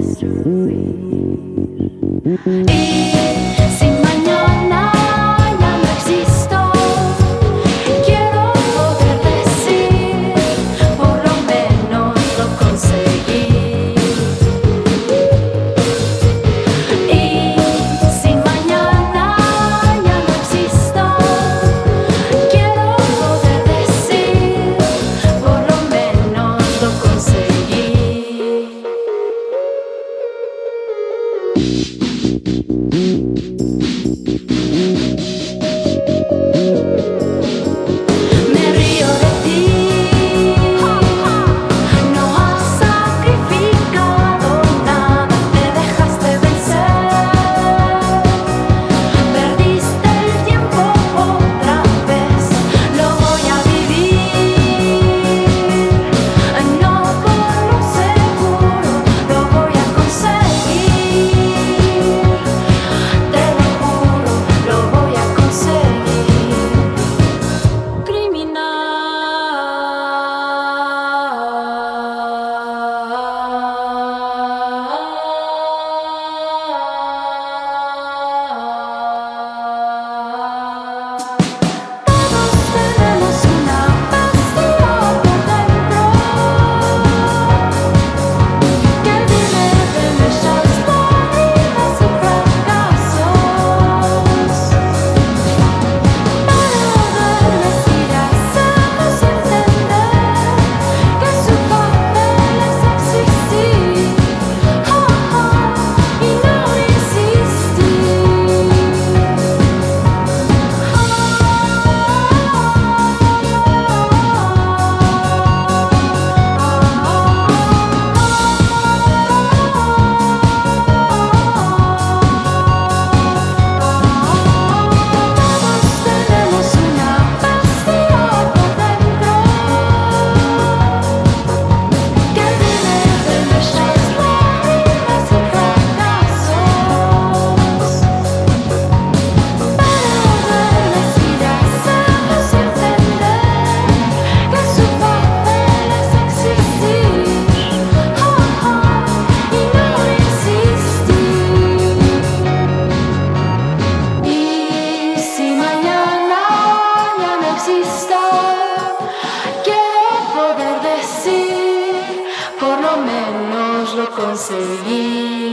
mystery. Música por lo menos lo conseguí.